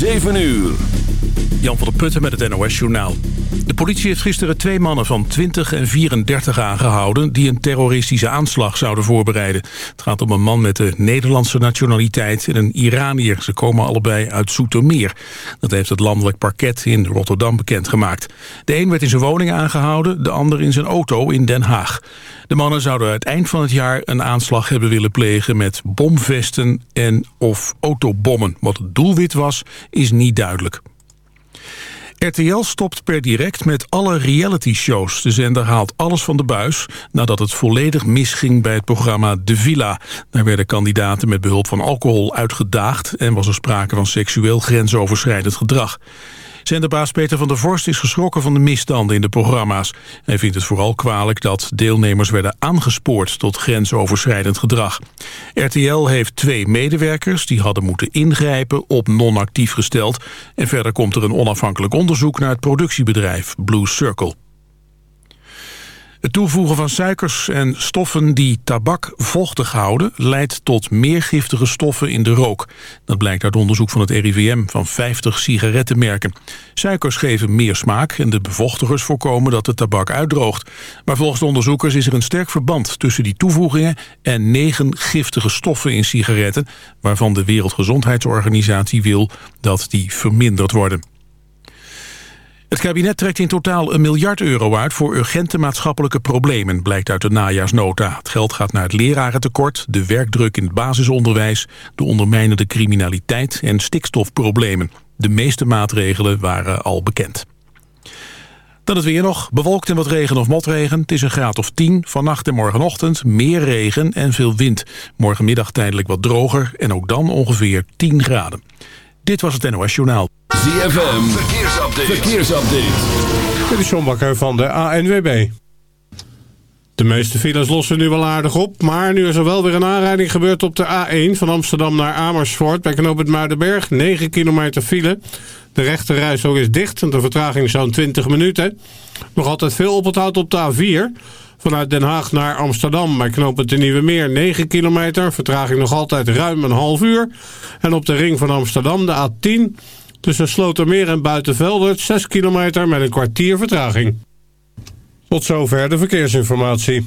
7 uur. Jan van der Putten met het NOS Journaal. De politie heeft gisteren twee mannen van 20 en 34 aangehouden... die een terroristische aanslag zouden voorbereiden. Het gaat om een man met de Nederlandse nationaliteit en een Iranier. Ze komen allebei uit Soetermeer. Dat heeft het landelijk parket in Rotterdam bekendgemaakt. De een werd in zijn woning aangehouden, de ander in zijn auto in Den Haag. De mannen zouden uit eind van het jaar een aanslag hebben willen plegen... met bomvesten en of autobommen. Wat het doelwit was, is niet duidelijk. RTL stopt per direct met alle reality-shows. De zender haalt alles van de buis nadat het volledig misging bij het programma De Villa. Daar werden kandidaten met behulp van alcohol uitgedaagd... en was er sprake van seksueel grensoverschrijdend gedrag. Zenderbaas Peter van der Vorst is geschrokken van de misstanden in de programma's. Hij vindt het vooral kwalijk dat deelnemers werden aangespoord tot grensoverschrijdend gedrag. RTL heeft twee medewerkers die hadden moeten ingrijpen op non-actief gesteld. En verder komt er een onafhankelijk onderzoek naar het productiebedrijf Blue Circle. Het toevoegen van suikers en stoffen die tabak vochtig houden... leidt tot meer giftige stoffen in de rook. Dat blijkt uit onderzoek van het RIVM van 50 sigarettenmerken. Suikers geven meer smaak en de bevochtigers voorkomen dat de tabak uitdroogt. Maar volgens de onderzoekers is er een sterk verband tussen die toevoegingen... en negen giftige stoffen in sigaretten... waarvan de Wereldgezondheidsorganisatie wil dat die verminderd worden. Het kabinet trekt in totaal een miljard euro uit voor urgente maatschappelijke problemen, blijkt uit de najaarsnota. Het geld gaat naar het lerarentekort, de werkdruk in het basisonderwijs, de ondermijnende criminaliteit en stikstofproblemen. De meeste maatregelen waren al bekend. Dan het weer nog. Bewolkt en wat regen of motregen. Het is een graad of 10. Vannacht en morgenochtend meer regen en veel wind. Morgenmiddag tijdelijk wat droger en ook dan ongeveer 10 graden. Dit was het NOS Journaal. ZFM, verkeersupdate. verkeersupdate. Dit is John Bakker van de ANWB. De meeste files lossen nu wel aardig op, maar nu is er wel weer een aanrijding gebeurd op de A1 van Amsterdam naar Amersfoort. Bij knoop het Muidenberg, 9 kilometer file. De rechte ook is dicht en de vertraging zo'n 20 minuten. Nog altijd veel oponthoud op de A4. Vanuit Den Haag naar Amsterdam bij knooppunt de Nieuwe Meer 9 kilometer. Vertraging nog altijd ruim een half uur. En op de ring van Amsterdam de A10 tussen Slotermeer en Buitenveldert 6 kilometer met een kwartier vertraging. Tot zover de verkeersinformatie.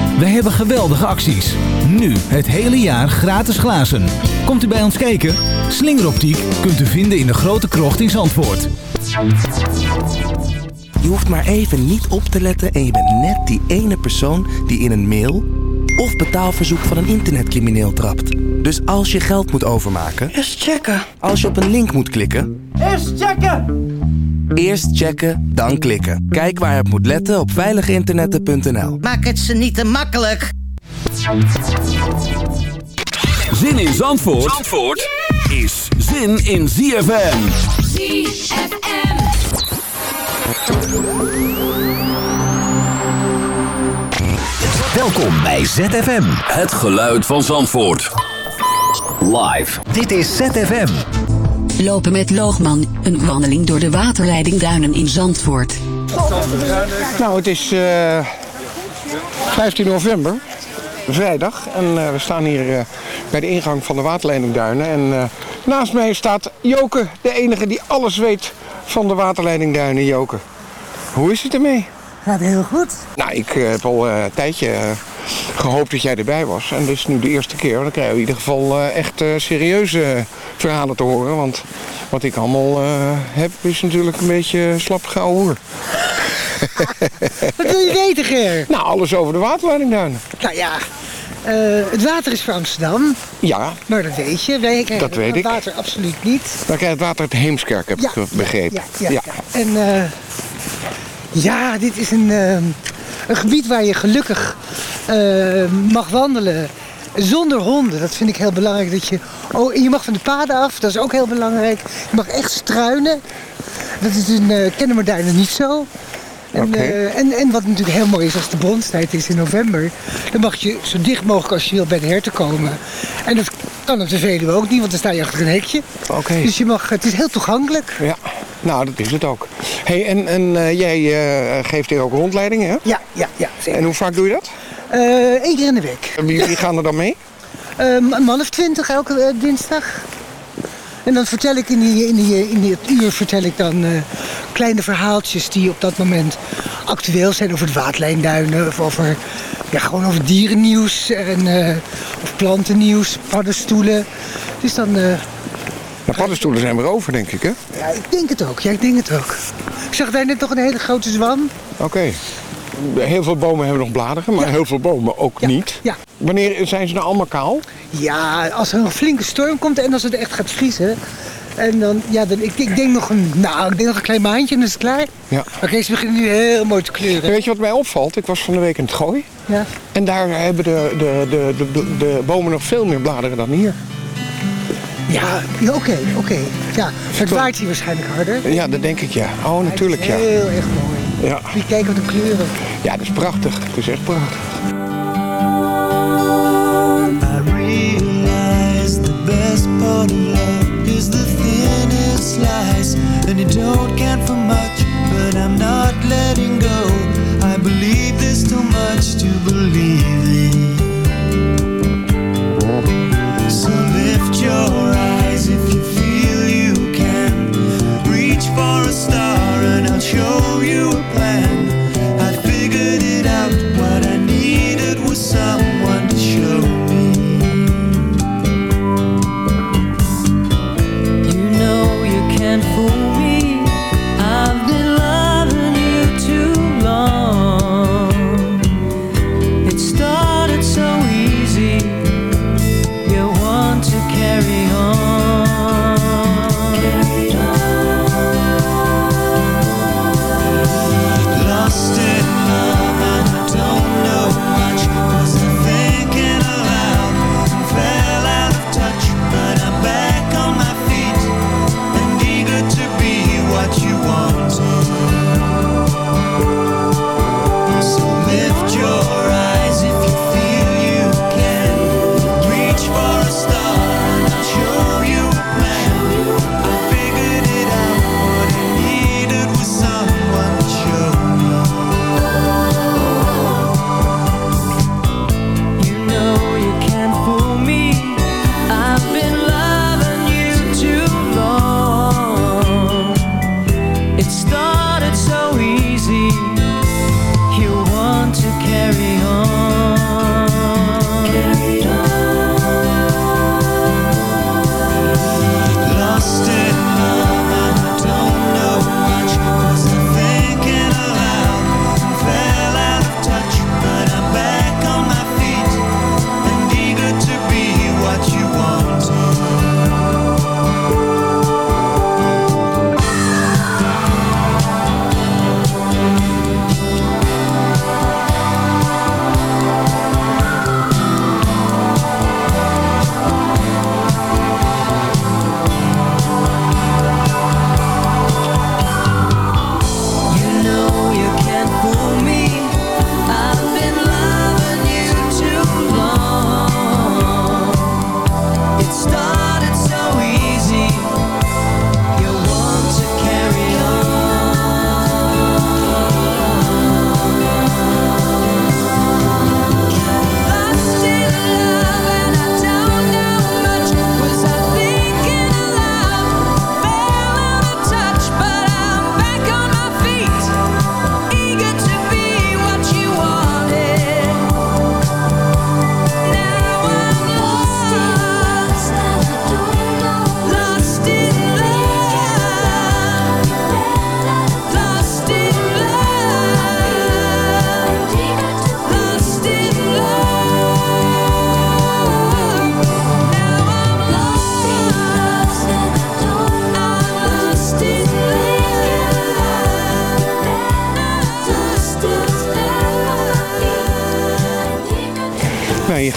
Wij hebben geweldige acties. Nu het hele jaar gratis glazen. Komt u bij ons kijken? Slingeroptiek kunt u vinden in de grote krocht in Zandvoort. Je hoeft maar even niet op te letten en je bent net die ene persoon die in een mail of betaalverzoek van een internetcrimineel trapt. Dus als je geld moet overmaken... Eerst checken. Als je op een link moet klikken... Eerst checken! Eerst checken, dan klikken. Kijk waar je op moet letten op veiliginternetten.nl Maak het ze niet te makkelijk. Zin in Zandvoort, Zandvoort is zin in ZFM. ZFM. Welkom bij ZFM. Het geluid van Zandvoort. Live. Dit is ZFM. Lopen met Loogman, een wandeling door de waterleiding Duinen in Zandvoort. Nou, het is eh, 15 november, vrijdag. En eh, we staan hier eh, bij de ingang van de waterleiding Duinen. En eh, naast mij staat Joke, de enige die alles weet van de waterleiding Duinen. Joke, hoe is het ermee? Gaat heel goed. Nou, ik eh, heb al eh, een tijdje eh, gehoopt dat jij erbij was. En dit is nu de eerste keer. Dan krijgen we in ieder geval echt serieuze verhalen te horen. Want wat ik allemaal heb is natuurlijk een beetje slap gauw hoer. Wat wil je weten, Ger? Nou, alles over de waterleiding Duinen. Nou ja, het water is voor Amsterdam. Ja, Maar dat weet je. Wij krijgen Dat weet het ik. water absoluut niet. dan krijgt het water uit Heemskerk, heb ik begrepen. Ja, ja, ja. En ja, dit is een, eh, een gebied waar je gelukkig eh, mag wandelen zonder honden. Dat vind ik heel belangrijk. Dat je, oh, je mag van de paden af, dat is ook heel belangrijk. Je mag echt struinen. Dat is in uh, Kennemerduinen niet zo. En, eh, en, en wat natuurlijk heel mooi is als de bronstijd is in november, dan mag je zo dicht mogelijk als je wil bij de herten komen. En dat kan op de Veluwe ook niet, want dan sta je achter een hekje. Oké. Dus je mag, het is heel toegankelijk. Ja, nou, dat is het ook. hey, en, en eh, jij eh, geeft hier ook rondleidingen, hè? Ja, ja, ja. Zeker. En hoe vaak doe je dat? Eén keer in de week. En wie, wie gaan er dan mee? Ehm, een man of twintig elke eh, dinsdag. En dan vertel ik in, die, in, die, in die, het uur vertel ik dan eh, kleine verhaaltjes die op dat moment actueel zijn over de waterlijnduinen of over, ja, gewoon over dierennieuws en, eh, of plantennieuws, paddenstoelen. Dus dan, eh, De paddenstoelen zijn weer over, denk ik, hè? ja, ik denk het ook. Ja, ik denk het ook. Ik zag daar net nog een hele grote zwam. Oké. Heel veel bomen hebben nog bladeren, maar heel veel bomen ook niet. Ja. Wanneer zijn ze nou allemaal kaal? Ja, als er een flinke storm komt en als het echt gaat vriezen. En dan, ja, dan, ik, ik denk nog een, nou, ik denk nog een klein maandje en dan is het klaar. Ja. Oké, ze beginnen nu heel mooi te kleuren. Weet je wat mij opvalt? Ik was van de week in het gooi. Ja. En daar hebben de, de, de, de, de bomen nog veel meer bladeren dan hier. Ja, ja, oké, oké. Ja, het waait hier waarschijnlijk harder. Ja, dat denk ik ja. Oh, natuurlijk ja. Heel erg mooi. Ja, je kijken wat de kleuren. ja dat is prachtig. Het is echt prachtig. I realize the best part of love is the thinnest slice, and you don't count for much, but I'm not letting go. I believe there's too much to believe wanted so easy. You want to carry on.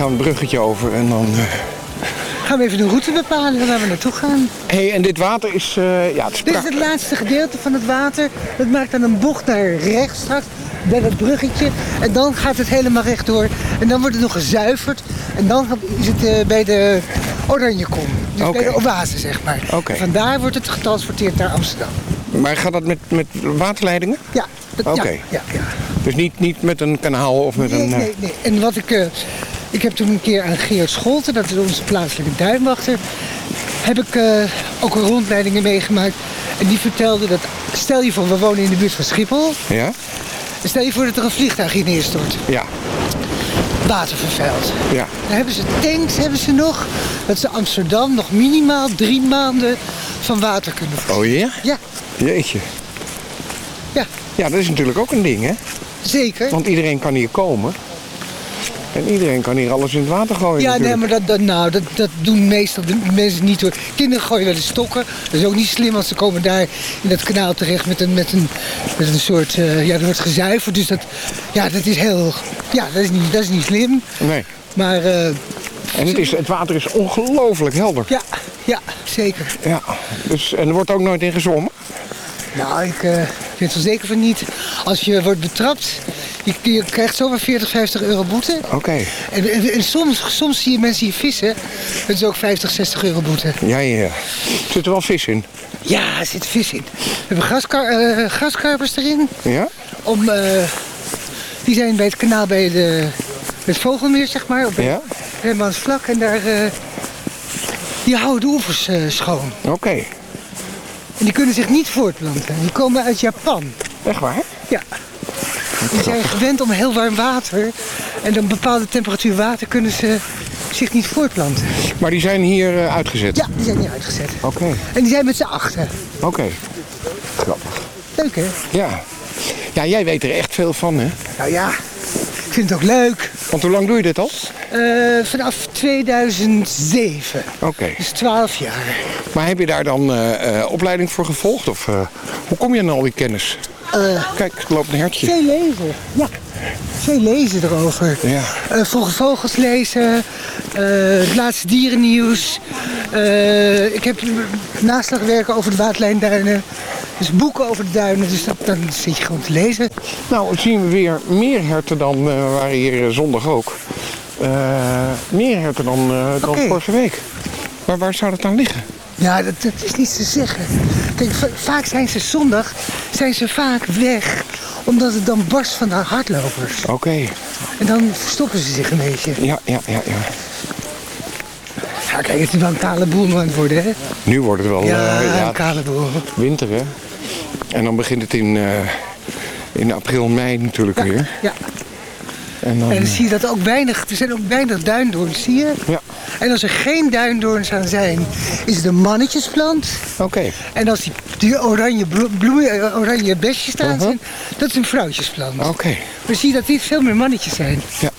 Gaan we een bruggetje over en dan... eh, Gaan we even de route bepalen waar we naartoe gaan. hey, en dit water is... eh, ja, het is Dit is het laatste gedeelte van het water. Dat maakt dan een bocht naar rechts straks, bij dat bruggetje. En dan gaat het helemaal rechtdoor. En dan wordt het nog gezuiverd. En dan is het eh, bij de Oranjekom. Dus Oké. bij de oase, zeg maar. Oké. Vandaar wordt het getransporteerd naar Amsterdam. Maar gaat dat met, met waterleidingen? Ja. dat- Oké. Ja, ja, ja. Dus niet, niet met een kanaal of met Nee, een... nee, nee. En wat ik... ik heb toen een keer aan Geert Scholten, dat is onze plaatselijke duinwachter... heb ik eh, ook rondleidingen meegemaakt. En die vertelde dat... Stel je voor, we wonen in de buurt van Schiphol. Ja? En Stel je voor dat er een vliegtuig in neerstort. Ja. Water vervuild. Ja. Dan hebben ze tanks hebben ze nog. Dat ze Amsterdam nog minimaal drie maanden van water kunnen voorzien. Oh ja? Ja. Jeetje. Ja. Ja, dat is natuurlijk ook een ding, hè? Zeker. Want iedereen kan hier komen. En iedereen kan hier alles in het water gooien Ja, nee, maar dat, dat, nou, dat, dat doen meestal de mensen niet hoor. Kinderen gooien wel eens stokken. Dat is ook niet slim, want ze komen daar in dat kanaal terecht met een, met een, met een soort... eh, ja, er wordt gezuiverd, dus dat, ja, dat is heel... Ja, dat is niet, dat is niet slim. Nee. Maar... eh, En het, is, het water is ongelooflijk helder. Ja, ja, zeker. Ja. Dus, en er wordt ook nooit in gezwommen? Nou, ik eh, vind er zeker van niet. Als je wordt betrapt, je, je krijgt zomaar 40, 50 euro boete. Oké. En, en, en soms, soms zie je mensen hier vissen. Dat is ook 50, 60 euro boete. Ja, ja, ja. Zit er wel vis in? Ja, er zit vis in. We hebben graskar, eh, graskarpers erin. Ja? Om, eh, die zijn bij het kanaal bij de, het Vogelmeer, zeg maar. Op Ja? Rembrandts vlak. En daar, eh, die houden de oevers schoon. Oké. En die kunnen zich niet voortplanten. Die komen uit Japan. Echt waar? Ja. Die zijn gewend om heel warm water. En dan bepaalde temperatuur water kunnen ze zich niet voortplanten. Maar die zijn hier eh, uitgezet? Ja, die zijn hier uitgezet. Oké. En die zijn met z'n achter. Oké. Grappig. Leuk hè? Ja. Ja, jij weet er echt veel van, hè? Nou ja, ik vind het ook leuk. Want hoe lang doe je dit al? Eh, vanaf 2007. Oké. Dus 12 jaar. Maar heb je daar dan eh, eh, opleiding voor gevolgd? Of hoe kom je aan al die kennis? Kijk, er loopt een hertje. Veel lezen. Ja. Veel lezen erover. Ja. Vroege vogels lezen. het laatste dierennieuws. Ik heb naslagwerken over de waterlijnduinen. Dus boeken over de duinen. Dus dat, dan zit je gewoon te lezen. Nou, zien we weer meer herten dan we waren hier eh, zondag ook. Eh, meer herten dan, eh, dan vorige week. Maar waar zou dat dan liggen? Ja, dat, dat is niet te zeggen. Kijk, va- vaak zijn ze zondag zijn ze vaak weg. Omdat het dan barst van de hardlopers. Oké. En dan verstoppen ze zich een beetje. Ja, ja, ja, ja. Ja, kijk, het is wel een kale boel aan het worden, hè? Nu wordt het wel Ja, eh, ja, een kale boel. winter, hè? En dan begint het in, eh, in april, mei natuurlijk weer. Ja. En dan, En dan zie je dat ook weinig, er zijn ook weinig duindoorns, zie je? Ja. En als er geen duindoorns aan zijn, is het een mannetjesplant. Oké. En als die, die oranje, blo- bloeien, eh, oranje besjes staan zijn, dat is een vrouwtjesplant. Uh-huh. Oké. Maar zie je dat dit veel meer mannetjes zijn. Ja.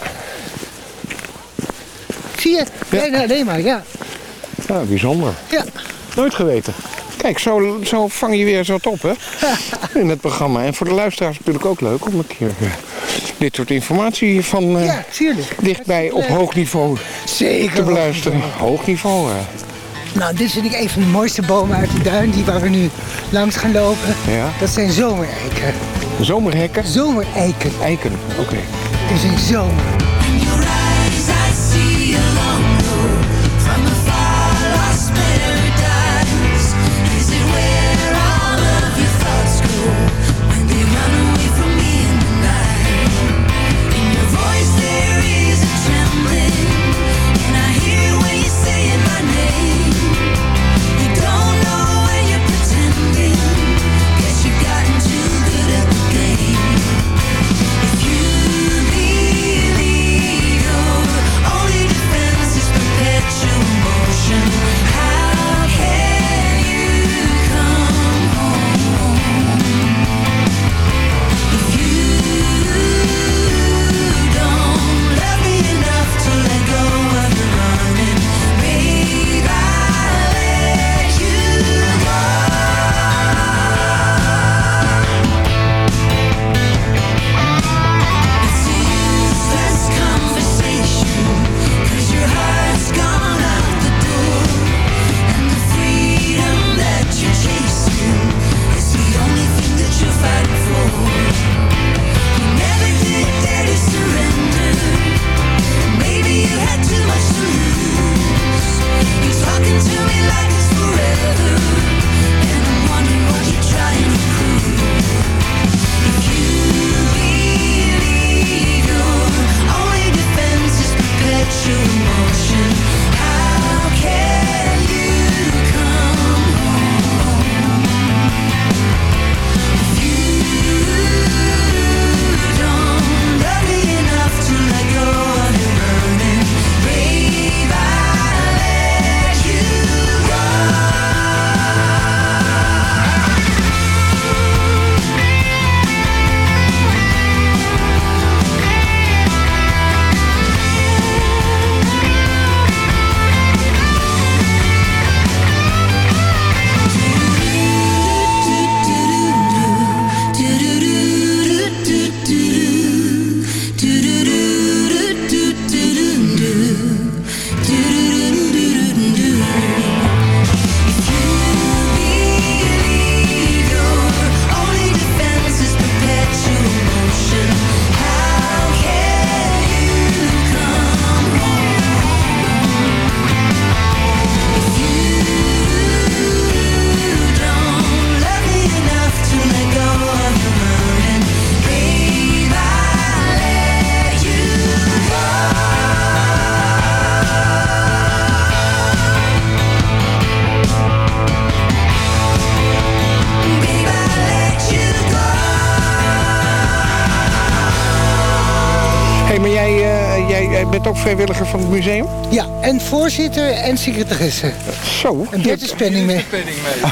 Zie je? Bijna alleen maar, ja. Ja, bijzonder. Ja. Nooit geweten. Kijk, zo, zo vang je weer eens wat op, hè? In het programma. En voor de luisteraars natuurlijk ook leuk om een keer eh, dit soort informatie van eh, Ja, dichtbij op hoog niveau Zeker. te beluisteren. Hoog niveau, hè? Nou, dit vind ik een van de mooiste bomen uit de duin, die waar we nu langs gaan lopen. Ja. Dat zijn zomereiken. Zomerhekken? Zomereiken. Eiken, oké. Het is een zomer. Vrijwilliger van het museum? Ja, en voorzitter en secretaresse. Zo. En Bert is penningmeester.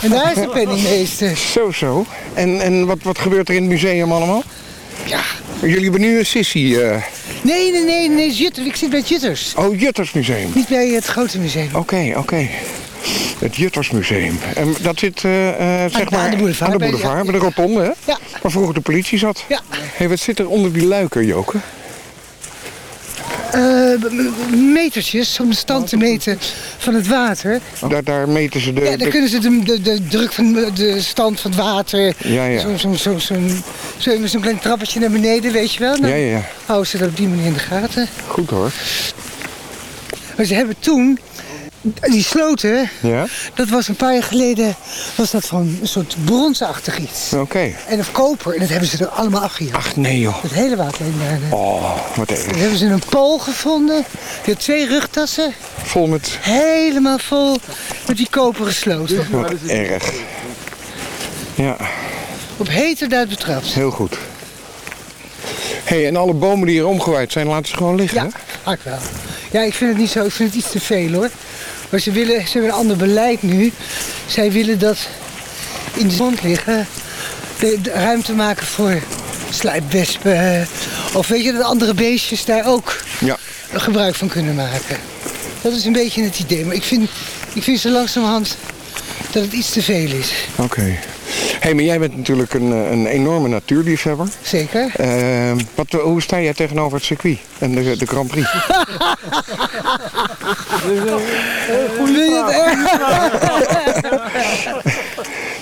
En daar is de penningmeester. Zo, zo. En, en wat, wat gebeurt er in het museum allemaal? Ja. Jullie hebben nu een sissie. eh, Nee, nee, nee, nee, Jutter. Ik zit bij het Jutters. Oh, Juttersmuseum. Niet bij het grote museum. Oké, oké. Het Juttersmuseum. En dat zit eh, eh, zeg Aan- maar aan de boulevard, aan de bij- boulevard, ja. bij de rotonde, hè? Ja. Waar vroeger de politie zat. Ja. Hey, wat zit er onder die luiken, Joke? Metertjes om de stand te meten van het water. Daar, daar meten ze de... Ja, dan de- kunnen ze de, de, de druk van de- stand van het water. Ja, ja. Zo'n zo, zo, klein trappetje naar beneden, weet je wel. Dan Ja, ja, ja. houden ze dat op die manier in de gaten. Goed hoor. Maar ze hebben toen, die sloten, Ja? dat was een paar jaar geleden, was dat van een soort bronsachtig iets. Oké. En of koper, en dat hebben ze er allemaal afgejaagd. Ach, nee joh. Het hele water in daar. Oh, wat Dan erg. hebben ze een pool gevonden. Die had twee rugtassen. Vol met... Helemaal vol met die koperen sloten. Wat erg. Ja, Op heterdaad betrapt. heel goed. hey, en alle bomen die hier omgewaaid zijn, laten ze gewoon liggen, Ja, hard wel. Ja, ik vind het niet zo. Ik vind het iets te veel hoor. Maar ze, willen, ze hebben een ander beleid nu. Zij willen dat in de grond liggen. De, de ruimte maken voor slijpwespen. Of weet je, dat andere beestjes daar ook Ja. gebruik van kunnen maken. Dat is een beetje het idee. Maar ik vind, ik vind zo langzamerhand dat het iets te veel is. Oké. Hey, maar jij bent natuurlijk een, eh, een enorme natuurliefhebber. Zeker. Eh, wat, hoe sta jij tegenover het circuit en de, de Grand Prix? Hoe wil je het erg?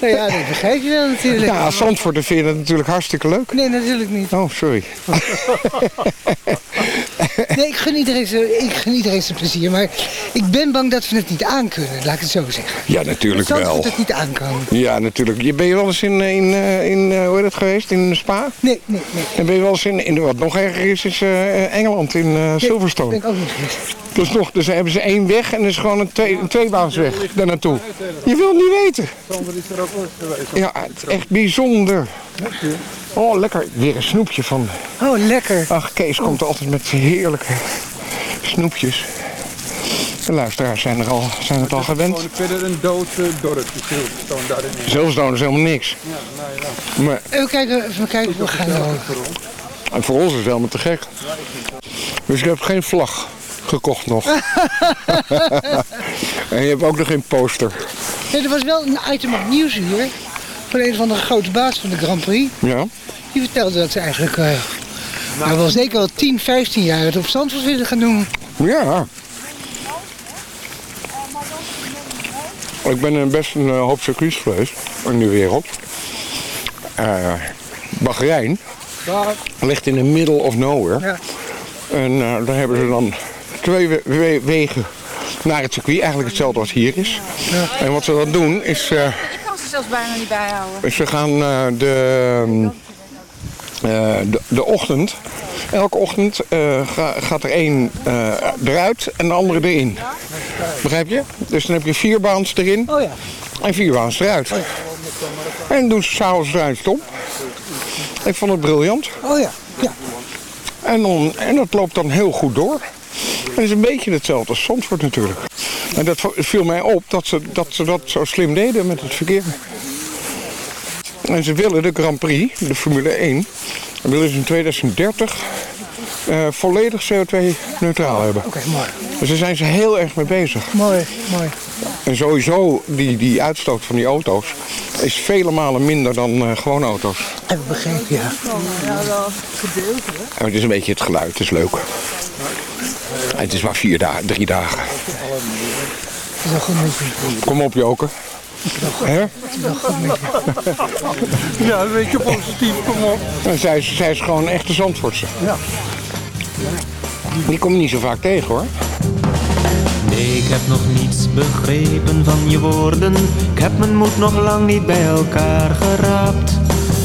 nou ja, dat begrijp je wel natuurlijk. Ja, als Zandvoort vind je dat natuurlijk hartstikke leuk. Nee, natuurlijk niet. Oh, sorry. Nee, ik gun, iedereen zijn, ik gun iedereen zijn plezier. Maar ik ben bang dat we het niet aankunnen, laat ik het zo zeggen. Ja, natuurlijk dat wel. het het niet aan kan. Ja, natuurlijk. Je- Ben je wel eens in, in, eh, in eh, hoe heet het geweest, in Spa? Nee, nee, nee. En ben je wel eens in, in wat nog erger is, is eh, Engeland, in eh, Silverstone. Ben ik ook niet geweest. Dus nog, dus hebben ze één weg en er is gewoon een, twee, een tweebaansweg daar naartoe. Je wilt niet weten. Ja, het is echt bijzonder. Oh, lekker. Weer een snoepje van. Oh, lekker. Ach, Kees komt altijd met heerlijke snoepjes. De luisteraars zijn, er al, zijn het al gewend. Gewoon verder een dood uh, dorpje, daarin. Silverstone is helemaal niks. Maar Even kijken, even kijken we gaan nou. en voor ons is het helemaal te gek. Dus ik heb geen vlag gekocht nog. en je hebt ook nog geen poster. Nee, er was wel een item op nieuws hier. Van een van de grote baas van de Grand Prix. Ja? Die vertelde dat ze eigenlijk eh, nou, wel zeker wel 10, 15 jaar het op Zandvoort willen gaan doen. Ja. Ik ben best een eh, hoop circuits geweest in de wereld. Eh Bahrein ligt in the middle of nowhere. Ja. En eh, daar hebben ze dan twee we- we- wegen naar het circuit. Eigenlijk hetzelfde als hier is. En wat ze dan doen is... zelfs bijna niet bijhouden. ze gaan eh, de, eh, de, de ochtend, elke ochtend eh, ga- gaat er één eh, eruit en de andere erin. Begrijp je? Dus dan heb je vier baans erin Oh ja. en vier baans eruit. En dan doen ze s'avonds eruit stop. Ik vond het briljant. Oh ja. ja. En, dan, en dat loopt dan heel goed door. Dat is een beetje hetzelfde als Zandvoort natuurlijk. En dat viel mij op dat ze, dat ze dat zo slim deden met het verkeer. En ze willen de Grand Prix, de Formule 1, willen ze in 2030 eh, volledig CO2-neutraal hebben. Oké, mooi. Dus daar zijn ze heel erg mee bezig. Mooi, mooi. En sowieso, die, die uitstoot van die auto's is vele malen minder dan eh gewone auto's. Heb ik begrepen, ja. Ja, wel hè? En het is een beetje het geluid, het is leuk. En het is maar vier dagen, drie dagen. Kom op, Joker. Hè? Ja, een beetje positief, kom op. En zij, is- zij is gewoon een echte Zandvoortse. Ja. Die kom je niet zo vaak tegen hoor. Nee, ik heb nog niets begrepen van je woorden. Ik heb mijn moed nog lang niet bij elkaar geraapt.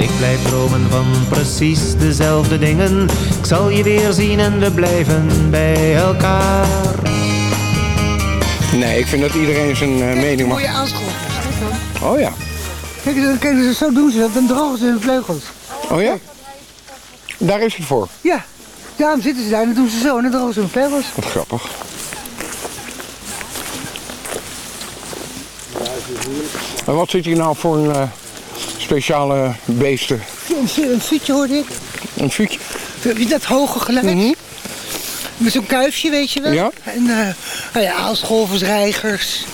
Ik blijf dromen van precies dezelfde dingen. Ik zal je weer zien en we blijven bij elkaar. Nee, ik vind dat iedereen zijn eh, mening mag. Mooie aanschot. Oh ja. Kijk, dan, kijk, dus zo doen ze dat, dan drogen ze hun vleugels. Oh ja? Daar is het voor. Ja, daarom zitten ze daar en dan doen ze zo en dan drogen ze hun vleugels. Wat grappig. En wat zit hier nou voor een eh, speciale beesten? Een, een hoorde ik. Een fuutje? Heb je dat hoge geluid? Met zo'n kuifje, weet je wel? Ja. En eh nou ja, aalscholvers, reigers.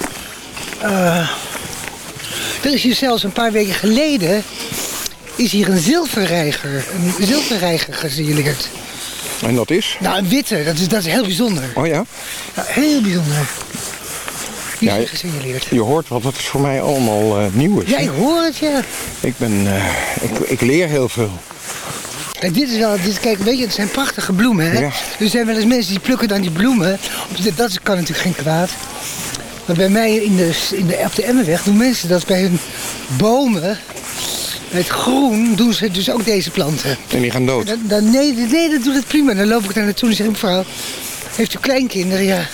Eh, er is hier zelfs een paar weken geleden... is hier een zilverreiger, een zilverreiger gesignaleerd. En dat is? Nou, een witte, dat is, dat is heel bijzonder. Oh ja? Ja, heel bijzonder. Die is Ja, gesignaleerd. Je hoort wat het voor mij allemaal eh, nieuw is. Ja, ik hoor het, ja. Ik ben, eh, ik, ik leer heel veel. Kijk, dit is wel, dit, kijk, weet je, het zijn prachtige bloemen, hè? Ja. Er zijn wel eens mensen die plukken dan die bloemen. Dat, dat kan natuurlijk geen kwaad. Maar bij mij in de, in de, op de Emmenweg doen mensen dat bij hun bomen. Het groen doen ze dus ook deze planten. En die gaan dood. Dan, dan, nee, nee, dat doet het prima. Dan loop ik daar naartoe en zeg ik, mevrouw, heeft u kleinkinderen? Ja.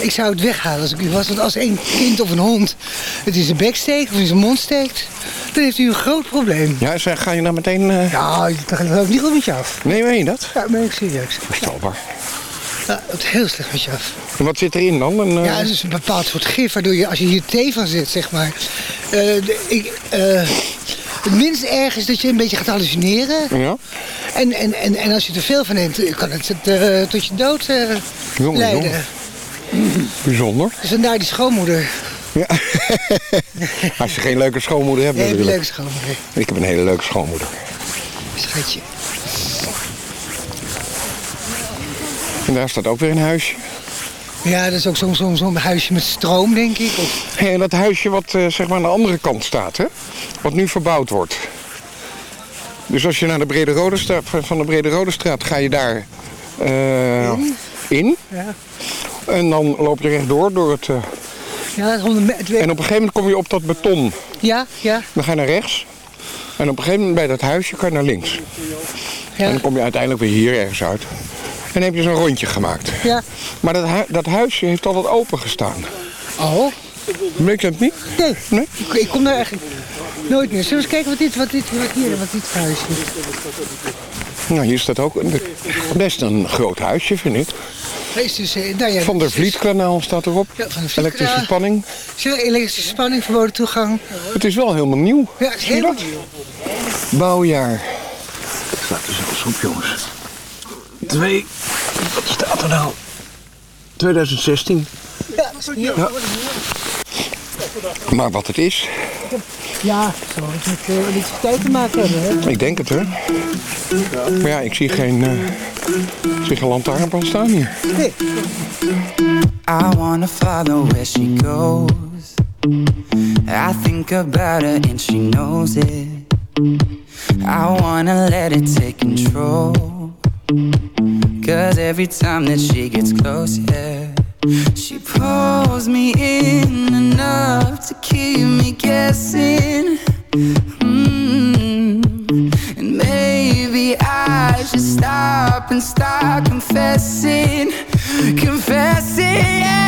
Ik zou het weghalen als ik u was. Want als een kind of een hond het in zijn bek steekt of in zijn mond steekt, dan heeft u een groot probleem. Ja, zeg, ga je nou meteen... eh, Ja, dan loop ik niet goed met je af. Nee, meen je dat? Ja, ben ik serieus. Verstelbaar. Ja, het is heel slecht met je af. En wat zit erin dan? Een, eh, Ja, het is een bepaald soort gif waardoor je, als je hier thee van zet, zeg maar. eh, de- ik, eh, het minst erg is dat je een beetje gaat hallucineren. Ja? En, en, en, en als je er veel van neemt, kan het eh, tot je dood eh, Jongen, leiden. jongen. Bijzonder. Dus vandaar die schoonmoeder. Ja. Als je geen leuke schoonmoeder hebt Nee, heb je een natuurlijk. leuke schoonmoeder. Ik heb een hele leuke schoonmoeder. Schatje. En daar staat ook weer een huisje. Ja, dat is ook zo'n zo'n zo'n huisje met stroom, denk ik. Of, dat huisje wat eh, zeg maar aan de andere kant staat, hè? Wat nu verbouwd wordt. Dus als je naar de Brede Rode Straat, van de Brede Rode Straat ga je daar eh, in. ja. En dan loop je rechtdoor door het, eh, Ja, 100 meter. En op een gegeven moment kom je op dat beton. Ja, ja. Dan ga je naar rechts. En op een gegeven moment bij dat huisje kan je naar links. Ja. En dan kom je uiteindelijk weer hier ergens uit. En heb je zo'n rondje gemaakt. Ja. Maar dat, hu- dat huisje heeft altijd open gestaan. Oh. Weet je dat niet? Nee. Nee? Ik, ik kom daar eigenlijk nooit meer. Zullen we eens kijken wat dit, wat dit, wat hier, wat dit huisje is? Nou, hier staat ook een, best een groot huisje, vind ik. Dus, nou ja, Van der Vlietkanaal staat erop. Ja, van de Elektrische spanning. Zie je, elektrische spanning, verboden toegang. Het is wel helemaal nieuw. Ja, het is heel dat? Bouwjaar. Staat er zelfs op, jongens. Twee. Wat staat er nou? 2016. Ja, dat is Ja. Maar wat het is, Ja, zal het met uh, elektriciteit te maken hebben, hè? ik denk het hoor. Maar ja, ik zie geen, eh ik zie geen lantaarnpaal staan hier. Nee. I wanna follow where she goes. I think about her and she knows it. I wanna let it take control. Cause every time that she gets close, yeah, she pulls me in enough to keep me guessing. Mm. And maybe I should stop and start confessing, confessing. Yeah.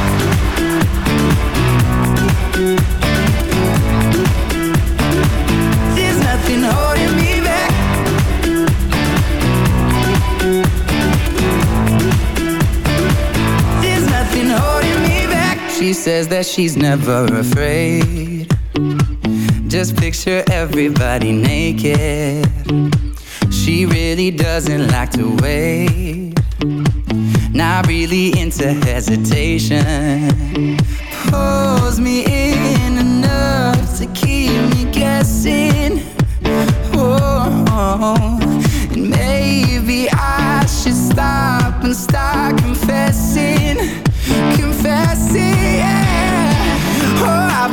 That she's never afraid. Just picture everybody naked. She really doesn't like to wait. Not really into hesitation. Pulls me in enough to keep me guessing. Oh, and maybe I should stop and start confessing,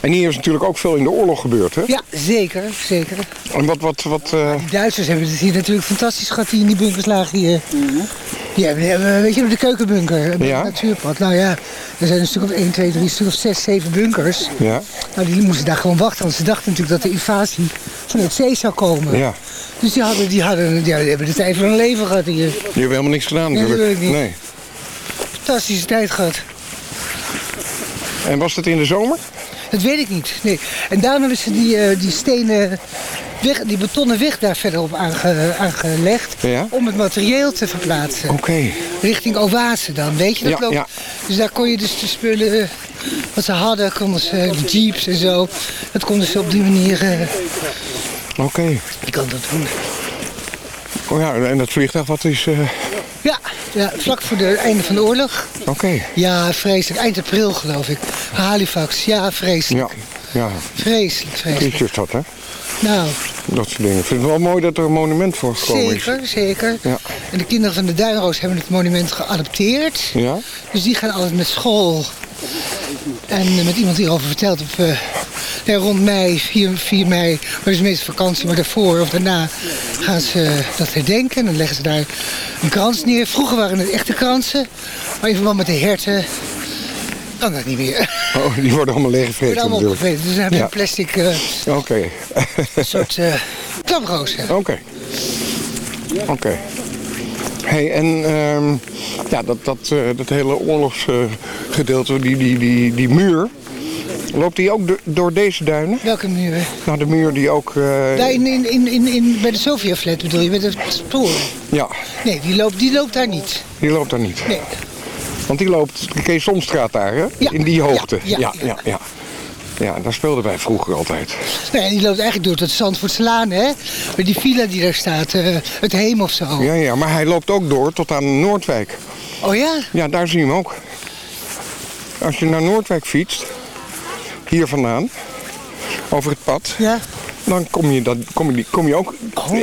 En hier is natuurlijk ook veel in de oorlog gebeurd, hè? Ja, zeker, zeker. En wat, wat, wat... eh, De Duitsers hebben het hier natuurlijk fantastisch gehad, die in die bunkers lagen hier. Hebben, weet je nog, de keukenbunker, het Ja. natuurpad. Nou ja, er zijn een stuk of 1, 2, 3, een stuk of 6, 7 bunkers. Ja. Nou, die moesten daar gewoon wachten, want ze dachten natuurlijk dat de invasie vanuit zee zou komen. Ja. Dus die, hadden, die, hadden, die hebben de tijd van hun leven gehad hier. Die hebben helemaal niks gedaan Nee, natuurlijk. natuurlijk niet. Nee. Fantastische tijd gehad. En was dat in de zomer? Dat weet ik niet. Nee. En daarom hebben ze die, eh, die stenen weg, die betonnen weg daar verderop aange, aangelegd. Ja. Om het materieel te verplaatsen. Oké. Richting Oase dan, weet je dat Ja, loopt? ja. Dus daar kon je dus de spullen eh, wat ze hadden, konden ze, de jeeps en zo. Dat konden ze op die manier, eh Oké. je kan dat doen. Oh ja, en dat vliegtuig, wat is... Ja, vlak voor het einde van de oorlog. Oké. Ja, vreselijk. Eind april geloof ik. Halifax, ja, vreselijk. Ja, ja. Vreselijk, vreselijk. Kiesjes dat, hè? Nou, Dat soort dingen. Ik vind het wel mooi dat er een monument voor gekomen is. zeker, zeker. Ja. En de kinderen van de Duinroos hebben het monument geadopteerd. Ja? Dus die gaan altijd met school. En eh, met iemand hierover verteld op eh, ja, rond mei, 4, 4 mei, maar is meestal vakantie, maar daarvoor of daarna gaan ze dat herdenken. En dan leggen ze daar een krans neer. Vroeger waren het echte kransen, maar in verband met de herten kan dat niet meer. Oh, die worden allemaal Die leeggevreten worden allemaal opgegeten. Dus dan hebben we Ja. een plastic eh, Oké. soort eh ja. Oké. Oké. Hey, en ehm, ja, dat, dat, eh, dat hele oorlogsgedeelte, die, die, die, die muur, loopt die ook do- door deze duinen? Welke muur? Nou, de muur die ook... eh, Daar in, in, in, in, bij de Sofia-flat bedoel je, bij de sporen? Ja, Nee, die loopt, die loopt daar niet. die loopt daar niet. Nee. Want die loopt de Somstraat daar, hè? Ja. In die hoogte. Ja, ja, ja, ja. ja. Ja, daar speelden wij vroeger altijd. Nee, die loopt eigenlijk door tot Zandvoortslaan, hè? Bij die villa die daar staat, eh, het Heem of zo. Ja, ja, maar hij loopt ook door tot aan Noordwijk. Oh ja? Ja, daar zie je hem ook. Als je naar Noordwijk fietst, hier vandaan, over het pad, ja. dan kom je, dat, kom je, die- kom je ook...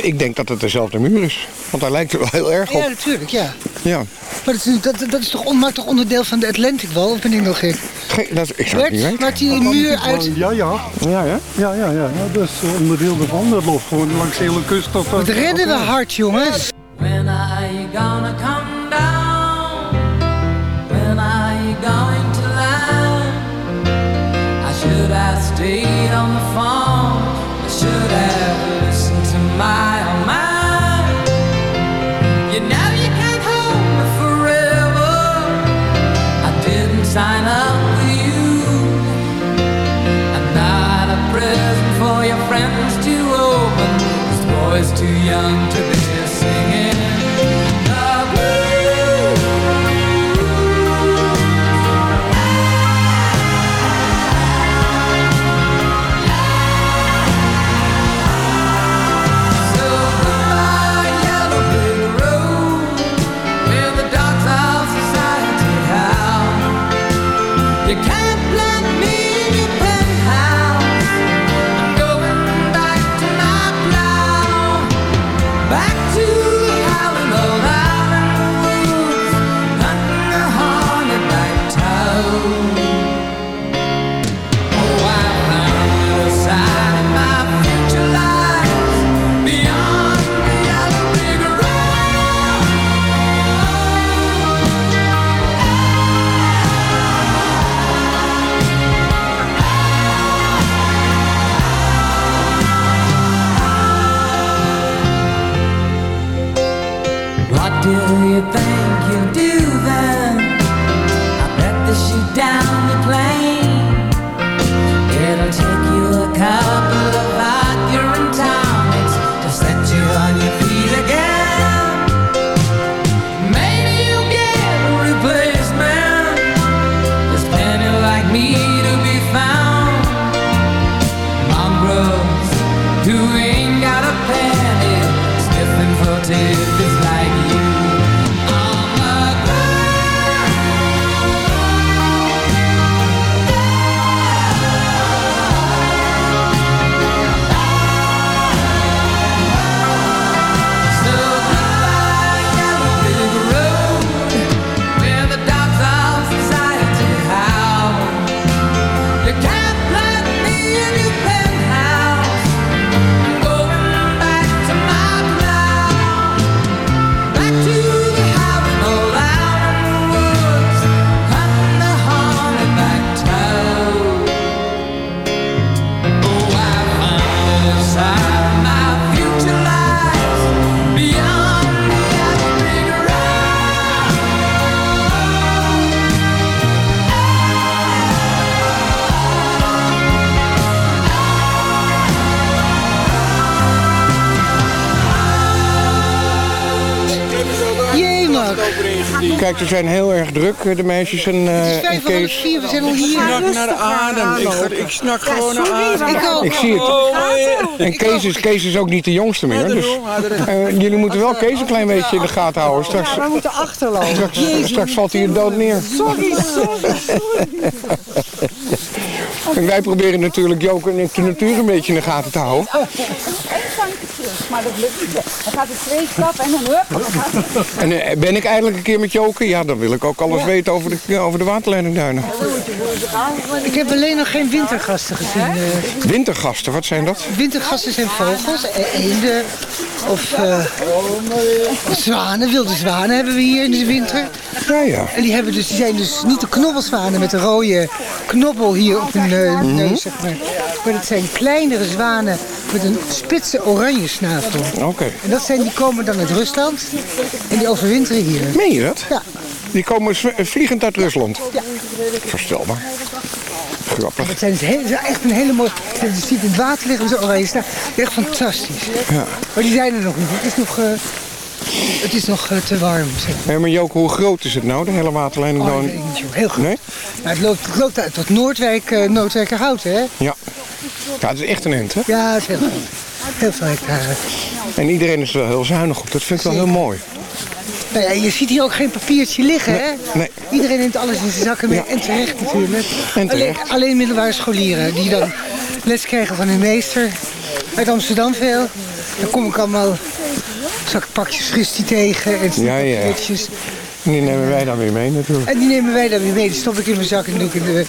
Ik denk dat het dezelfde muur is. Want hij lijkt er wel heel erg op. Ja, natuurlijk, ja. Ja. Maar dat is, dat, dat is toch, on- maakt toch onderdeel van de Atlantic Wall, of ben ik nog gek? Ge- dat, ik zou het niet weten. maakt die muur uit... Ja, ja. Ja, ja? Ja, ja, ja. ja dat is onderdeel ervan. Dat loopt gewoon langs de hele kust tot... Wat redden we hard, jongens. When are you gonna come young to Kijk, ze zijn heel erg druk, eh, de meisjes en, eh, Het is en vijf over Kees. vier, we zijn al hier. snak naar adem. Ik, ik snak gewoon naar adem. Ik ook. Ik zie het. En Kees is, Kees is ook niet de jongste meer. Dus eh, jullie moeten wel Kees een klein beetje in de gaten houden. Straks, we moeten achterlopen. straks, straks valt hij er dood neer. Sorry, sorry, En wij proberen natuurlijk Joke en ik de natuur een beetje in de gaten te houden. Maar dat lukt niet. Dan gaat het twee stappen en dan hup. dan. En eh, ben ik eindelijk een keer met Joke? Ja, dan wil ik ook alles weten over de, over de waterleidingduinen. Ik heb alleen nog geen wintergasten gezien. eh. Wintergasten, wat zijn dat? Wintergasten zijn vogels, e- eenden of eh, zwanen, wilde zwanen hebben we hier in de winter. Ja, ja. En die, hebben dus, die zijn dus niet de knobbelzwanen met de rode knobbel hier op hun neus, zeg maar. Maar dat zijn kleinere zwanen met een spitse oranje Oké. En dat zijn, die komen dan uit Rusland en die overwinteren hier. Meen je dat? Ja. Die komen zw- vliegend uit Rusland? Ja. Verstelbaar. Grappig. Dat zijn dus heel- echt een hele mooie... Je ziet in het water liggen zo'n oranje snavel. Echt fantastisch. Ja. Maar die zijn er nog niet. Het is nog, eh, het is nog eh, te warm. Zeg. Maar Joke, hoe groot is het nou, de hele waterleiding? Oh. Heel goed. Nee? Maar het loopt, het loopt uit tot Noordwijk, eh Noordwijkerhouten, hè? Ja. Ja, het is echt een end, hè? Ja, het is heel goed. Heel veel hectare. En iedereen is er wel heel zuinig op. Dat vind ik wel heel mooi. Nou ja, je ziet hier ook geen papiertje liggen, hè? Nee. Iedereen neemt alles in zijn zakken mee. En terecht natuurlijk. En terecht. Alleen, alleen middelbare scholieren die dan les krijgen van hun meester. Uit Amsterdam veel. Dan kom ik allemaal zakpakjes fristie tegen en Ja, ja. En die nemen wij dan weer mee natuurlijk. En die nemen wij dan weer mee. Die stop ik in mijn zak en doe ik in de,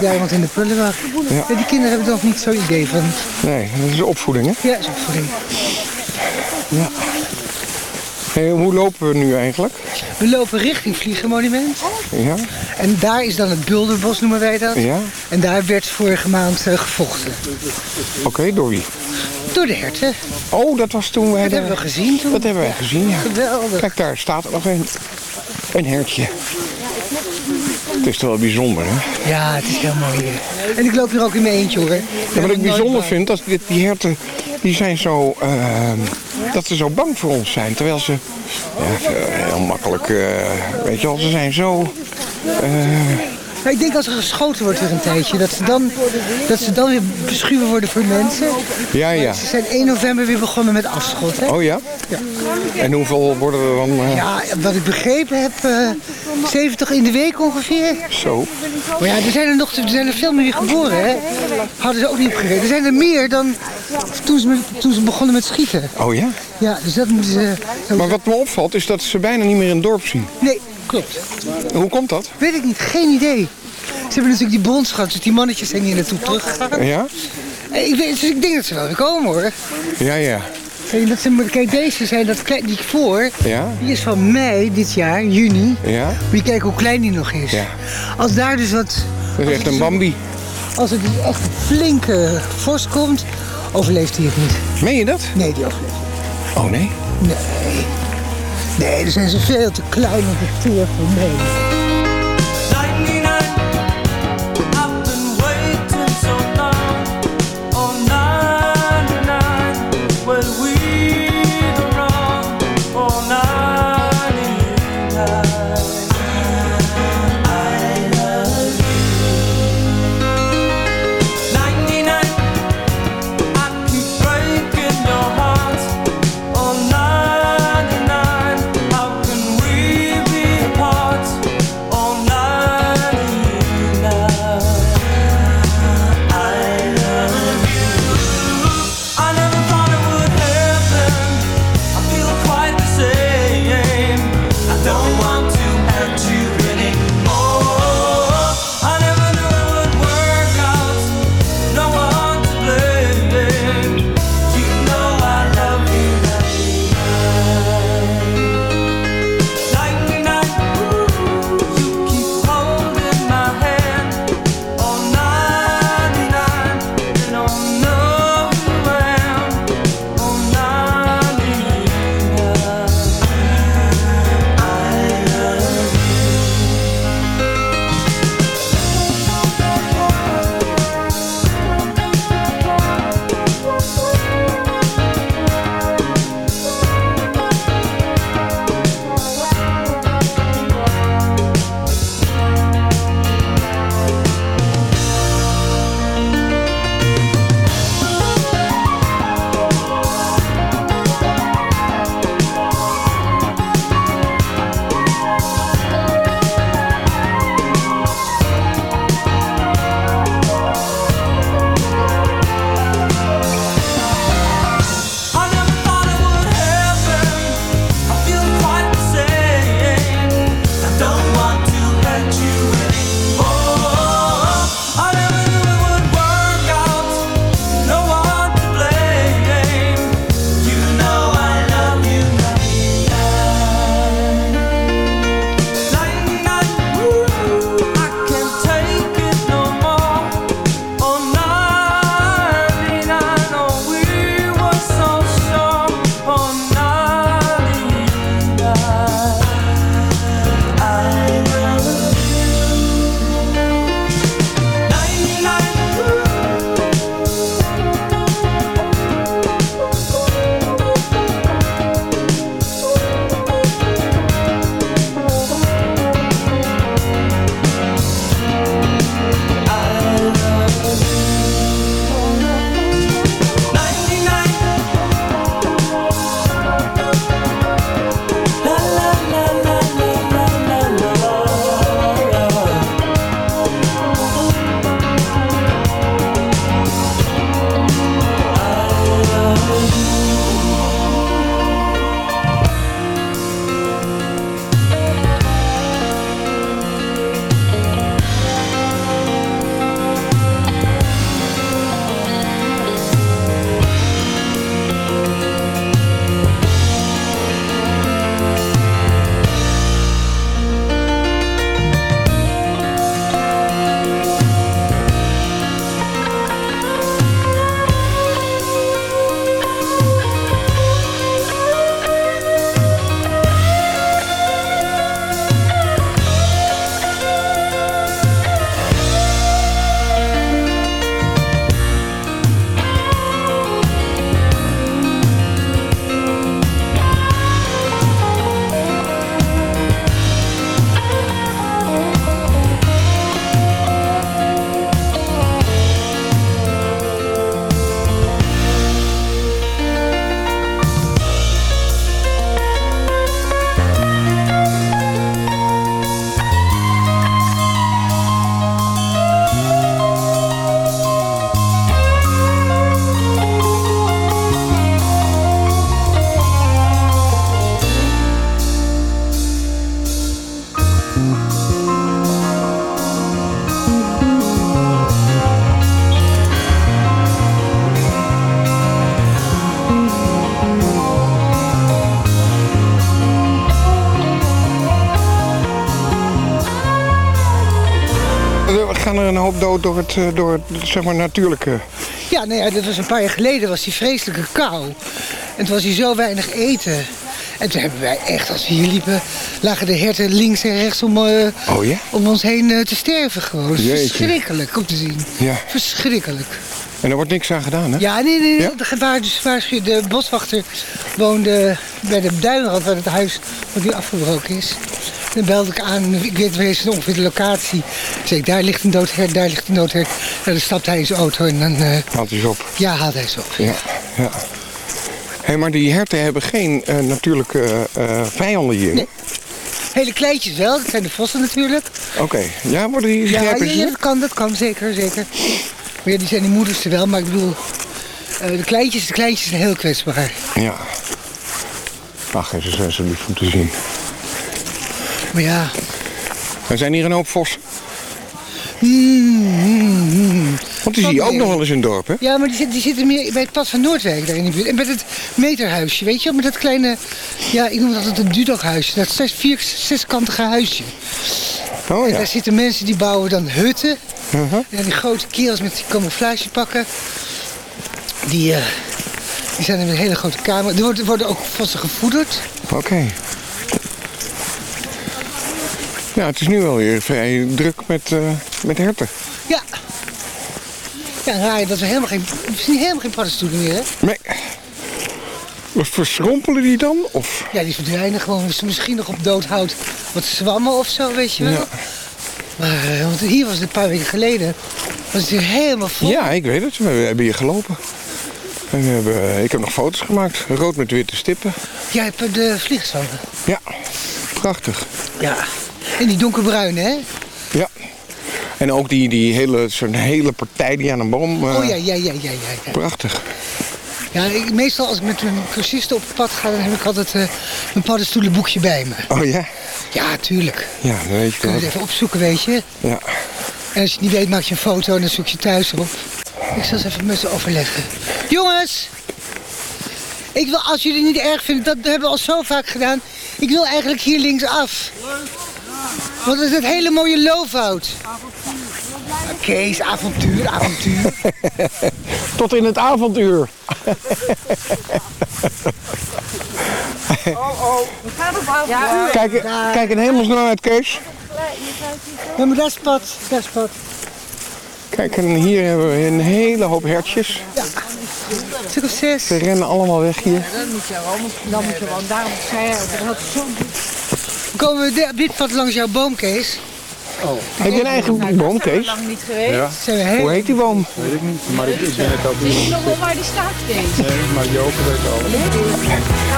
daar iemand in de prullenbak. Ja. Ja, die kinderen hebben nog niet zo'n idee van. Nee, dat is opvoeding, hè? Ja, dat is opvoeding. Ja. Hoe lopen we nu eigenlijk? We lopen richting Vliegenmonument. Ja? En daar is dan het Bulderbos, noemen wij dat. Ja? En daar werd vorige maand eh, gevochten. Oké, door wie? Door de herten. Oh, dat was toen wij... Dat hebben we gezien toen. Dat hebben wij gezien, ja. Geweldig. Kijk, daar staat er nog een. Een hertje. Het is toch wel bijzonder, hè? Ja, het is heel mooi hier. En ik loop hier ook in mijn eentje hoor. Ja, wat ik bijzonder vind, dat dit, die herten, die zijn zo, ehm, dat ze zo bang voor ons zijn. Terwijl ze, ja, heel makkelijk, eh, weet je wel, ze zijn zo, eh, Maar ik denk als er geschoten wordt weer een tijdje, dat ze dan, dat ze dan weer beschuwen worden voor mensen. ja, ja. Ze zijn 1 november weer begonnen met afschot. Hè? Oh ja? Ja. En hoeveel worden er dan? eh, Ja, wat ik begrepen heb, eh 70 in de week ongeveer. Zo. Maar ja, er zijn er nog er zijn er veel meer geboren, hè? Hadden ze ook niet opgegeven. Er zijn er meer dan toen ze, toen ze begonnen met schieten. Oh ja? Ja, dus dat moeten ze... Maar wat me opvalt is dat ze bijna niet meer in het dorp zien. Nee, klopt. Hoe komt dat? Weet ik niet, geen idee. Ze hebben natuurlijk die bons gehad, dus die mannetjes zijn hier naartoe teruggegaan. Ja? Eh, Ik, weet, dus ik denk dat ze wel weer komen hoor. Ja, ja. Kijk, dat ze, kijk, deze zijn dat klein, die voor, Ja? die is van mei dit jaar, juni. Ja? Moet je kijken hoe klein die nog is. Ja. Als daar dus wat... Dat is echt een Bambi. Als er dus echt een flinke vorst komt, overleeft hij het niet. Meen je dat? Nee, die overleeft het Oh nee? niet. Nee. Nee, dan zijn ze veel te klein om te teer voor mee. Door het, eh, door het zeg maar, natuurlijke. Ja, nou ja, dat was een paar jaar geleden, was die vreselijke kou. En toen was hij zo weinig eten. En toen hebben wij echt, als we hier liepen, lagen de herten links en rechts om, eh, Oh ja? om ons heen eh, te sterven gewoon. Verschrikkelijk om te zien. Ja. Verschrikkelijk. En er wordt niks aan gedaan, hè? Ja, nee, nee, nee. Ja? De, waar, dus waarschuw- de boswachter woonde bij de duinrand waar het huis wat nu afgebroken is. Dan belde ik aan, ik weet eens ongeveer de locatie. Zei, daar ligt een doodhert, daar ligt een doodhert. En dan stapte hij in zijn auto en dan... eh, Haalt hij ze op. ja, haalde hij ze op. Ja, ja. Hé, maar die herten hebben geen eh, natuurlijke eh, vijanden hier. Nee. Hele kleintjes wel, dat zijn de vossen natuurlijk. Oké, ja, worden die Ja, ja, ja, dat kan, dat kan, zeker, zeker. Maar ja, die zijn de moeders er wel, maar ik bedoel... de kleintjes, de kleintjes zijn heel kwetsbaar. Ja. Ach, ze zijn zo lief om te zien. Maar ja... Er zijn hier een hoop vossen. Want die zie je ook nog wel eens in het dorp, hè? Ja, maar die, zit- die zitten meer bij het pad van Noordwijk daar in de buurt. En met het meterhuisje, weet je wel? Met dat kleine, ja, ik noem dat altijd een dudokhuisje. Dat zes, vier, zeskantige huisje. Oh En ja. daar zitten mensen die bouwen dan hutten. Uh-huh. En die grote kerels met die camouflagepakken. Die, eh, die zijn in een hele grote kamer. Er worden, worden ook vossen gevoederd. Oké. Ja, het is nu wel weer vrij druk met, eh, met herten. Ja. Ja, raar dat we helemaal geen, zien helemaal geen paddenstoelen meer, hè? Nee. Verschrompelen die dan? Of? Ja, die verdwijnen gewoon. Misschien nog op doodhout wat zwammen of zo, weet je wel. Ja. Maar eh, want hier was het een paar weken geleden. Was het hier helemaal vol. Ja, ik weet het. We hebben hier gelopen. En we hebben, eh, ik heb nog foto's gemaakt. Rood met witte stippen. Jij hebt de vliegzanden. Ja, prachtig. Ja. En die donkerbruine, hè? Ja. En ook die, die hele, zo'n hele partij die aan een boom... eh, oh ja, ja, ja, ja, ja. ja. Prachtig. ja ik, meestal als ik met mijn cursisten op het pad ga, dan heb ik altijd eh mijn paddenstoelenboekje bij me. Oh ja? Ja, tuurlijk. Ja, dan weet je Kun je het even opzoeken, weet je. Ja. En als je het niet weet, maak je een foto en dan zoek je thuis op. Ik zal eens even met ze overleggen. Jongens! Ik wil, als jullie het niet erg vinden, dat hebben we al zo vaak gedaan. Ik wil eigenlijk hier linksaf. Want het is het hele mooie loofhout. Kees, avontuur, avontuur. Tot in het avontuur. Oh, oh. We gaan op avond. Ja, Kijk, kijk in hemelsnaam uit, Kees. Ja, maar dat is pad, dat is pad. Kijk, en hier hebben we een hele hoop hertjes. Ja. Stuk of zes. Ze rennen allemaal weg hier. Dan moet je wel, dan moet je wel, daarom zei hij, dat had zo Komen we op dit pad langs jouw boom, Kees? Oh. Heb je een eigen boom, Kees? lang niet geweest. Ja. Zijn we heel... Hoe heet die boom? Weet ik niet, maar ik, ik ben het ook Weet niet. je nog wel waar die staat, Kees? Nee, maar Joker weet al.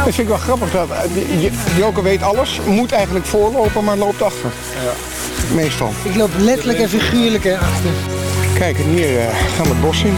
Dat vind ik wel grappig. Dat, eh, Joke weet alles, moet eigenlijk voorlopen, maar loopt achter. Ja. Meestal. Ik loop letterlijk en figuurlijk erachter. Kijk, en hier eh, gaan we het bos in.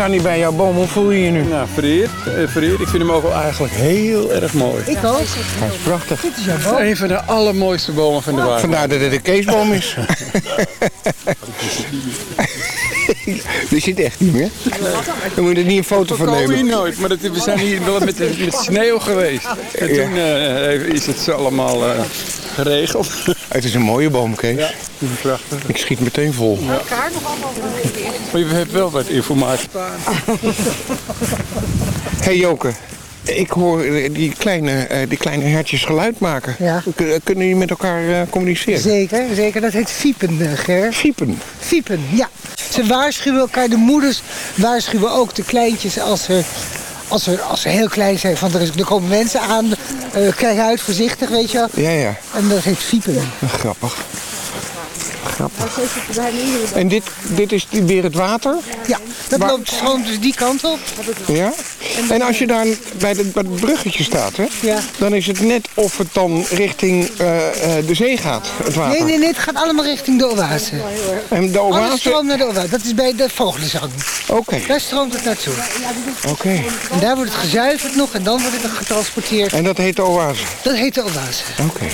We staan hier bij jouw boom. Hoe voel je je nu? Nou, vereerd. eh, vereerd. Ik vind hem ook wel eigenlijk heel erg mooi. Ik ook. Hij is prachtig. Dit is jouw boom. Een van de allermooiste bomen van de waard. Vandaar dat het een Keesboom is. Die zit echt niet meer. Dan moet je er niet een foto We van komen hier nemen. nooit, maar dat, we zijn hier wel met, met sneeuw geweest. En Ja. toen eh, is het zo allemaal eh, geregeld. Het is een mooie boom, Kees. Ja, prachtig. Ik schiet meteen vol. Maar je hebt wel wat informatie. hey Joke, ik hoor eh, die kleine, eh, die kleine hertjes geluid maken. Ja. Kun- Kunnen jullie met elkaar eh, communiceren? Zeker, zeker. Dat heet fiepen, eh, Ger. Fiepen? Fiepen, ja. Ze waarschuwen elkaar, de moeders waarschuwen ook de kleintjes als er... Als ze, als ze heel klein zijn, van er, is, er komen mensen aan, eh, kijk uit, voorzichtig, weet je wel. Ja, ja. En dat heet fiepen. Grappig. Grappig. En dit, dit is die- weer het water? Ja, dat loopt stroomt dus die kant op. Ja? En als je daar bij, de, bij het bruggetje staat, hè, Ja. dan is het net of het dan richting eh, eh, de zee gaat, het water. Nee, nee, nee, het gaat allemaal richting de oase. En de Alles oase... stroomt naar de oase. Dat is bij de vogelenzang. Oké, Daar stroomt het naartoe. oké. En daar wordt het gezuiverd nog en dan wordt het getransporteerd. En dat heet de oase? Dat heet de oase. Oké.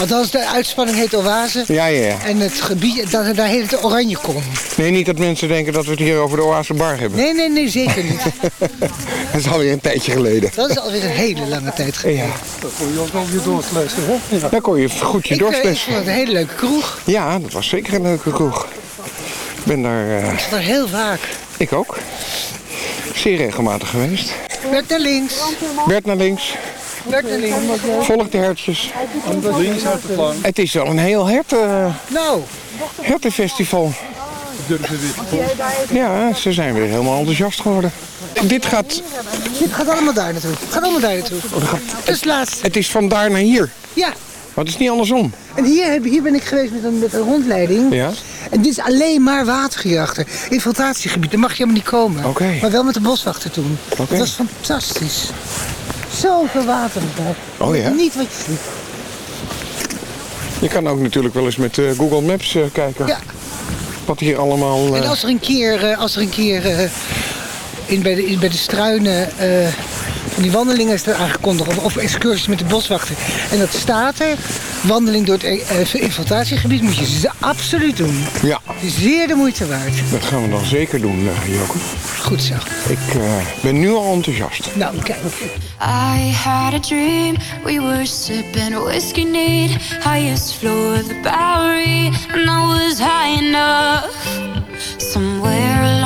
Althans, de uitspanning heet oase. Ja, ja, ja. En het gebied, dat, daar heet het de oranjekom. Nee, niet dat mensen denken dat we het hier over de oase bar hebben. Nee, nee, nee, zeker niet. dat is alweer een tijdje geleden. Dat is alweer een hele lange tijd geleden. Ja. Dat kon je ook wel weer doorflessen, hè? Ja. Dan kon je goed je Ik, eh, ik vond het een hele leuke kroeg. Ja, dat was zeker een leuke kroeg. Ik ben daar... eh, Ik zat er heel vaak. ik ook. Zeer regelmatig geweest. Bert naar links. Bert naar links. Volg de hertjes. Links uit de plank. Het is wel een heel herten, Nou, hertenfestival. Ja, ze zijn weer helemaal enthousiast geworden. Dit gaat... dit gaat allemaal daar naartoe. Het gaat allemaal daar naartoe. Dat is het laatste. Het is van daar naar hier. Ja. Maar het is niet andersom. En hier, heb- hier ben ik geweest met een, met een rondleiding. Ja? En dit is alleen maar water hierachter. Infiltratiegebied, daar mag je helemaal niet komen. Oké. Maar wel met de boswachter toen. Oké. Dat was fantastisch. Zoveel water erbij. Oh ja? Niet wat je ziet. Je kan ook natuurlijk wel eens met eh, Google Maps eh, kijken. Ja. Wat hier allemaal... eh, En als er een keer, eh, als er een keer eh, in, bij, de, in, bij de struinen eh, van die wandelingen is er aangekondigd, of, of excursies met de boswachter. En dat staat er, wandeling door het eh, infiltratiegebied, moet je ze absoluut doen. Ja, zeer de moeite waard. dat gaan we dan zeker doen, eh Joke. Goed zo. Ik eh, ben nu al enthousiast. Nou, kijk. I had a dream, we were sipping whiskey neat, highest floor of the Bowery, and I was high enough. Somewhere along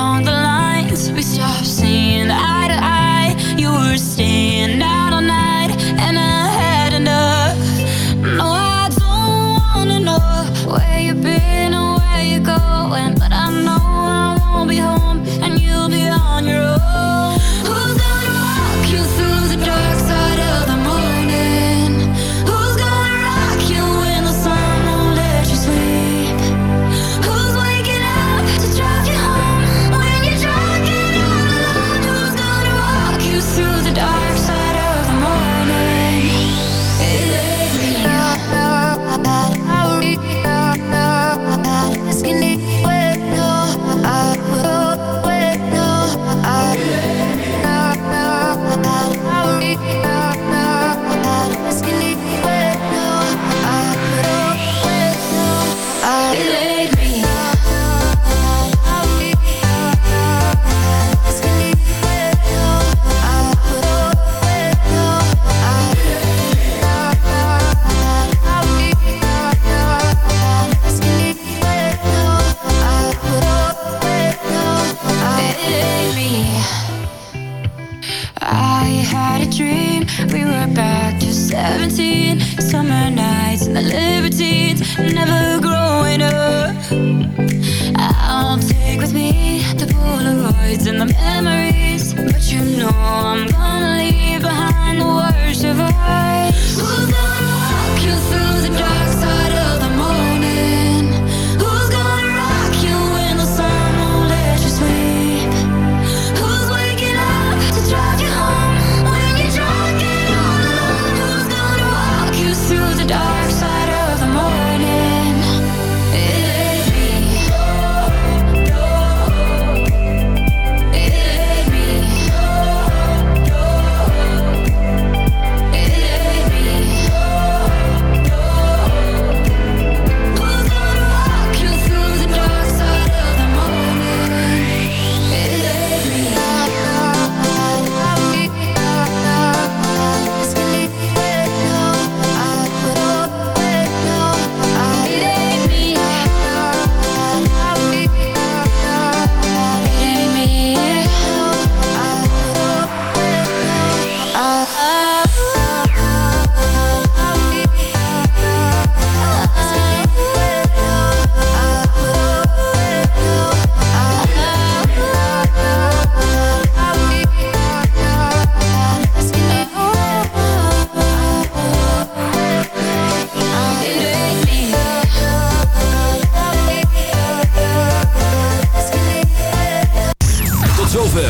Summer nights and the libertines, never growing up. I'll take with me the Polaroids and the memories But you know I'm gonna leave behind the worst of us. Gonna walk you through